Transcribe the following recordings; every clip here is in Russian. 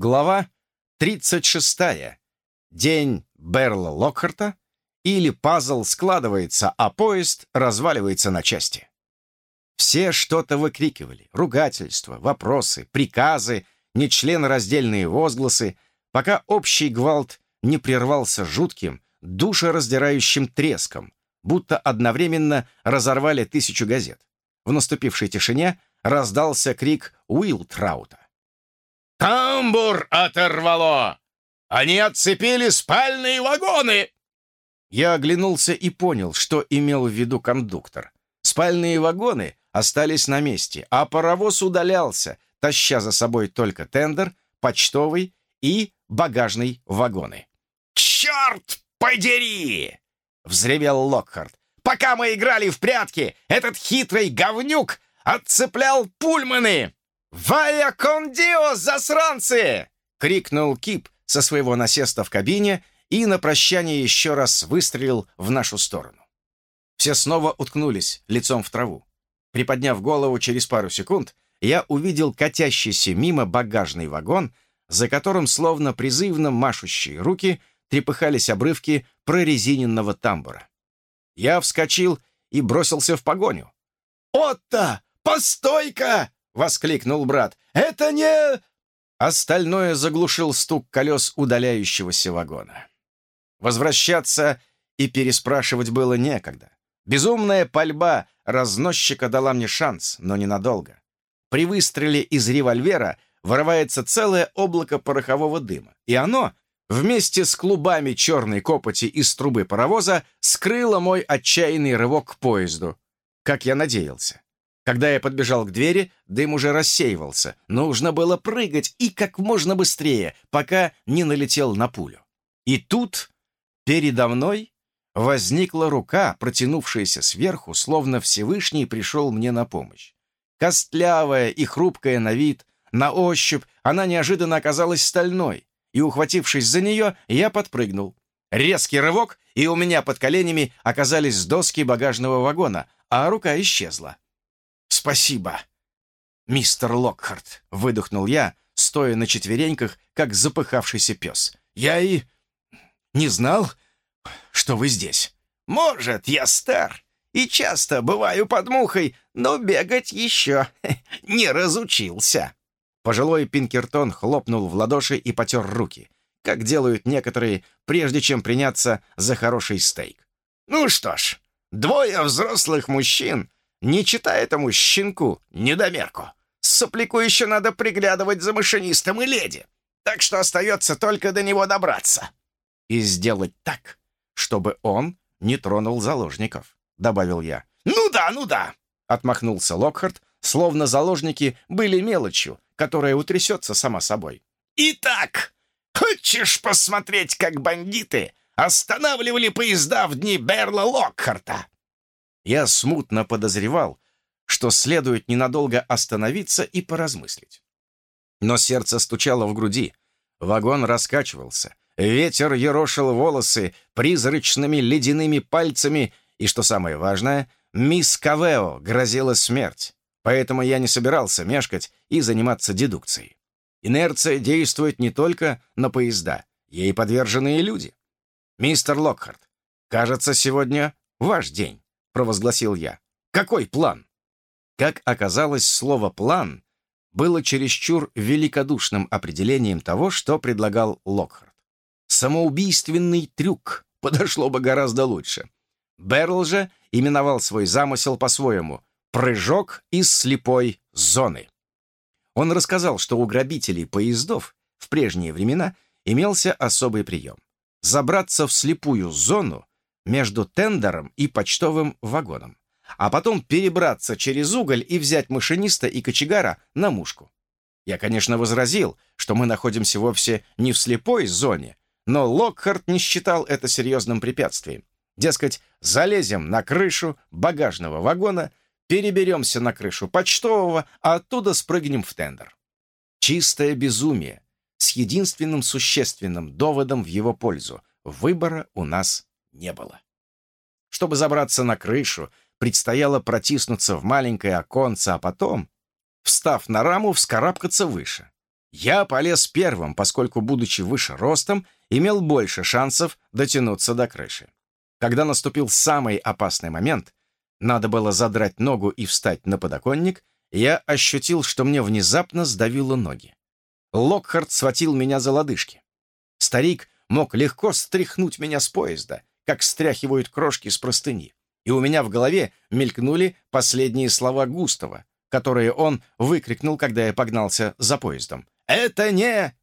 Глава 36. День Берла Локхарта или пазл складывается, а поезд разваливается на части. Все что-то выкрикивали. Ругательства, вопросы, приказы, нечленораздельные возгласы, пока общий гвалт не прервался жутким, душераздирающим треском, будто одновременно разорвали тысячу газет. В наступившей тишине раздался крик Уилтраута. «Тамбур оторвало! Они отцепили спальные вагоны!» Я оглянулся и понял, что имел в виду кондуктор. Спальные вагоны остались на месте, а паровоз удалялся, таща за собой только тендер, почтовый и багажный вагоны. «Черт подери!» — взревел Локхард. «Пока мы играли в прятки, этот хитрый говнюк отцеплял пульманы!» «Вая кондио, засранцы!» — крикнул Кип со своего насеста в кабине и на прощание еще раз выстрелил в нашу сторону. Все снова уткнулись лицом в траву. Приподняв голову через пару секунд, я увидел катящийся мимо багажный вагон, за которым, словно призывно машущие руки, трепыхались обрывки прорезиненного тамбура. Я вскочил и бросился в погоню. «Отто, постой-ка!» — воскликнул брат. «Это не...» Остальное заглушил стук колес удаляющегося вагона. Возвращаться и переспрашивать было некогда. Безумная пальба разносчика дала мне шанс, но ненадолго. При выстреле из револьвера вырывается целое облако порохового дыма, и оно, вместе с клубами черной копоти из трубы паровоза, скрыло мой отчаянный рывок к поезду, как я надеялся. Когда я подбежал к двери, дым уже рассеивался. Нужно было прыгать и как можно быстрее, пока не налетел на пулю. И тут передо мной возникла рука, протянувшаяся сверху, словно Всевышний пришел мне на помощь. Костлявая и хрупкая на вид, на ощупь она неожиданно оказалась стальной, и, ухватившись за нее, я подпрыгнул. Резкий рывок, и у меня под коленями оказались доски багажного вагона, а рука исчезла. «Спасибо, мистер Локхарт», — выдохнул я, стоя на четвереньках, как запыхавшийся пес. «Я и не знал, что вы здесь». «Может, я стар и часто бываю под мухой, но бегать еще не разучился». Пожилой Пинкертон хлопнул в ладоши и потер руки, как делают некоторые, прежде чем приняться за хороший стейк. «Ну что ж, двое взрослых мужчин не читай этому щенку недомерку. Сопляку еще надо приглядывать за машинистом и леди. Так что остается только до него добраться. И сделать так, чтобы он не тронул заложников, добавил я. Ну да, ну да, отмахнулся Локхарт, словно заложники были мелочью, которая утрясется сама собой. Итак, хочешь посмотреть, как бандиты останавливали поезда в дни Берла Локхарта? Я смутно подозревал, что следует ненадолго остановиться и поразмыслить. Но сердце стучало в груди, вагон раскачивался, ветер ерошил волосы призрачными ледяными пальцами, и, что самое важное, мисс Кавео грозила смерть, поэтому я не собирался мешкать и заниматься дедукцией. Инерция действует не только на поезда, ей подвержены и люди. Мистер Локхарт, кажется, сегодня ваш день провозгласил я. «Какой план?» Как оказалось, слово «план» было чересчур великодушным определением того, что предлагал Локхарт. Самоубийственный трюк подошло бы гораздо лучше. Берл же именовал свой замысел по-своему «прыжок из слепой зоны». Он рассказал, что у грабителей поездов в прежние времена имелся особый прием. Забраться в слепую зону между тендером и почтовым вагоном, а потом перебраться через уголь и взять машиниста и кочегара на мушку. Я, конечно, возразил, что мы находимся вовсе не в слепой зоне, но Локхарт не считал это серьезным препятствием. Дескать, залезем на крышу багажного вагона, переберемся на крышу почтового, а оттуда спрыгнем в тендер. Чистое безумие, с единственным существенным доводом в его пользу. Выбора у нас не было. Чтобы забраться на крышу, предстояло протиснуться в маленькое оконце, а потом, встав на раму, вскарабкаться выше. Я полез первым, поскольку, будучи выше ростом, имел больше шансов дотянуться до крыши. Когда наступил самый опасный момент, надо было задрать ногу и встать на подоконник, я ощутил, что мне внезапно сдавило ноги. Локхард схватил меня за лодыжки. Старик мог легко стряхнуть меня с поезда, как стряхивают крошки с простыни, и у меня в голове мелькнули последние слова Густава, которые он выкрикнул, когда я погнался за поездом. «Это не...»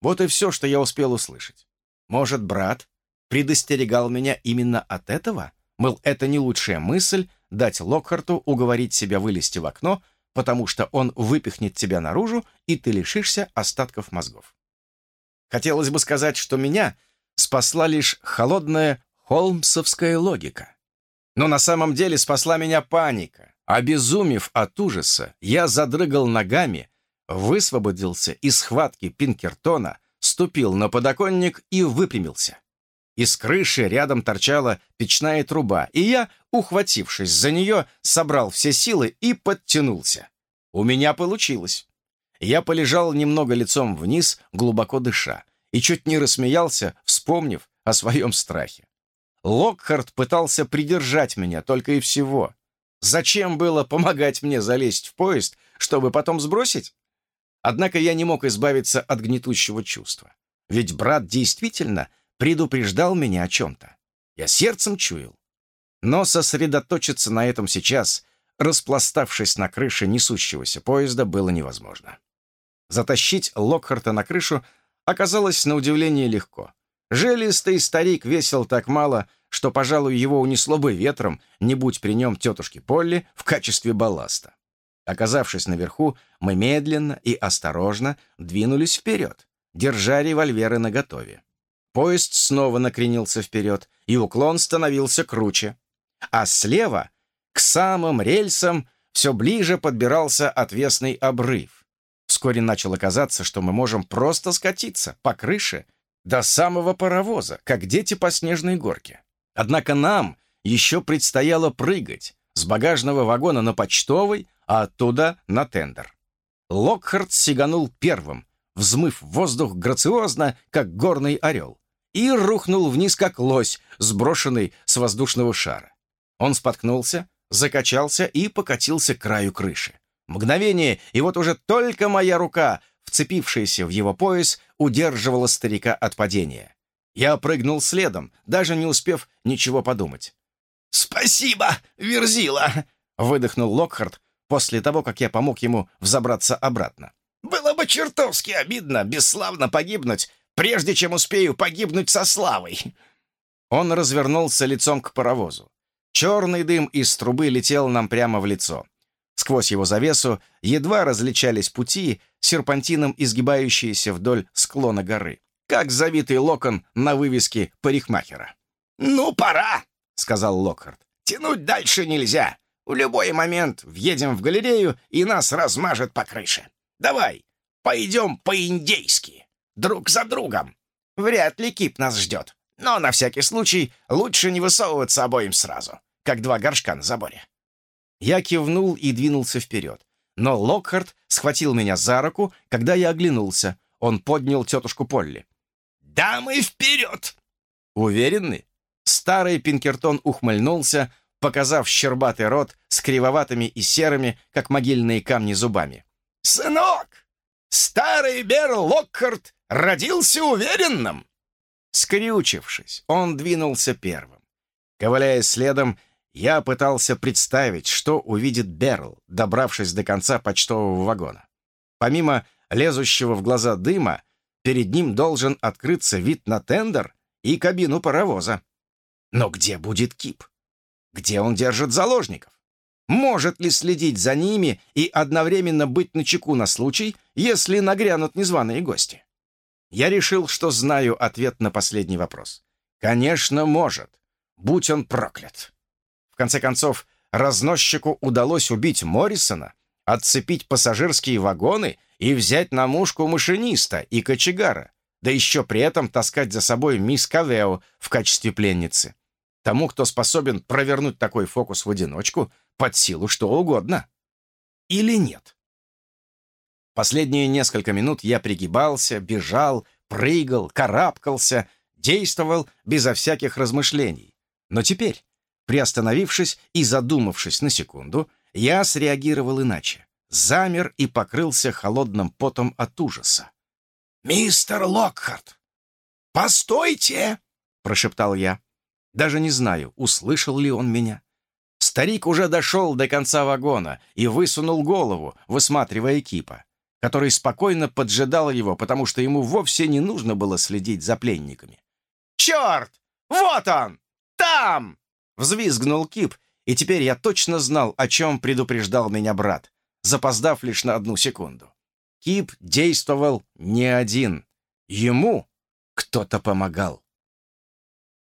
Вот и все, что я успел услышать. Может, брат предостерегал меня именно от этого? Мол, это не лучшая мысль дать Локхарту уговорить себя вылезти в окно, потому что он выпихнет тебя наружу, и ты лишишься остатков мозгов. Хотелось бы сказать, что меня спасла лишь холодная холмсовская логика. Но на самом деле спасла меня паника. Обезумев от ужаса, я задрыгал ногами, высвободился из схватки Пинкертона, ступил на подоконник и выпрямился. Из крыши рядом торчала печная труба, и я, ухватившись за нее, собрал все силы и подтянулся. У меня получилось. Я полежал немного лицом вниз, глубоко дыша, и чуть не рассмеялся, вспомнив о своем страхе. Локхард пытался придержать меня только и всего. Зачем было помогать мне залезть в поезд, чтобы потом сбросить? Однако я не мог избавиться от гнетущего чувства. Ведь брат действительно предупреждал меня о чем-то. Я сердцем чуял. Но сосредоточиться на этом сейчас, распластавшись на крыше несущегося поезда, было невозможно. Затащить Локхарта на крышу оказалось на удивление легко. Желистый старик весил так мало, что, пожалуй, его унесло бы ветром, не будь при нем тетушки Полли в качестве балласта. Оказавшись наверху, мы медленно и осторожно двинулись вперед, держа револьверы наготове. Поезд снова накренился вперед, и уклон становился круче. А слева, к самым рельсам, все ближе подбирался отвесный обрыв. Вскоре начало казаться, что мы можем просто скатиться по крыше до самого паровоза, как дети по снежной горке. Однако нам еще предстояло прыгать с багажного вагона на почтовый, а оттуда на тендер. Локхард сиганул первым, взмыв воздух грациозно, как горный орел и рухнул вниз, как лось, сброшенный с воздушного шара. Он споткнулся, закачался и покатился к краю крыши. Мгновение, и вот уже только моя рука, вцепившаяся в его пояс, удерживала старика от падения. Я прыгнул следом, даже не успев ничего подумать. «Спасибо, Верзила!» — выдохнул Локхард после того, как я помог ему взобраться обратно. «Было бы чертовски обидно бесславно погибнуть прежде чем успею погибнуть со славой!» Он развернулся лицом к паровозу. Черный дым из трубы летел нам прямо в лицо. Сквозь его завесу едва различались пути, серпантином изгибающиеся вдоль склона горы, как завитый локон на вывеске парикмахера. «Ну, пора!» — сказал Локхард. «Тянуть дальше нельзя. В любой момент въедем в галерею, и нас размажет по крыше. Давай, пойдем по-индейски!» друг за другом. Вряд ли Кип нас ждет. Но на всякий случай лучше не высовываться обоим сразу, как два горшка на заборе. Я кивнул и двинулся вперед. Но Локхард схватил меня за руку, когда я оглянулся. Он поднял тетушку Полли. «Дамы, вперед!» Уверенный? Старый Пинкертон ухмыльнулся, показав щербатый рот с кривоватыми и серыми, как могильные камни, зубами. «Сынок, старый Бер Локхард родился уверенным!» Скрючившись, он двинулся первым. Ковыляя следом, я пытался представить, что увидит Берл, добравшись до конца почтового вагона. Помимо лезущего в глаза дыма, перед ним должен открыться вид на тендер и кабину паровоза. Но где будет Кип? Где он держит заложников? Может ли следить за ними и одновременно быть начеку на случай, если нагрянут незваные гости? Я решил, что знаю ответ на последний вопрос. Конечно, может. Будь он проклят. В конце концов, разносчику удалось убить Моррисона, отцепить пассажирские вагоны и взять на мушку машиниста и кочегара, да еще при этом таскать за собой мисс Кавео в качестве пленницы. Тому, кто способен провернуть такой фокус в одиночку, под силу что угодно. Или нет? Последние несколько минут я пригибался, бежал, прыгал, карабкался, действовал безо всяких размышлений. Но теперь, приостановившись и задумавшись на секунду, я среагировал иначе. Замер и покрылся холодным потом от ужаса. «Мистер Локхарт, постойте!» — прошептал я. Даже не знаю, услышал ли он меня. Старик уже дошел до конца вагона и высунул голову, высматривая Кипа, который спокойно поджидал его, потому что ему вовсе не нужно было следить за пленниками. «Черт! Вот он! Там!» — взвизгнул Кип, и теперь я точно знал, о чем предупреждал меня брат, запоздав лишь на одну секунду. Кип действовал не один. Ему кто-то помогал.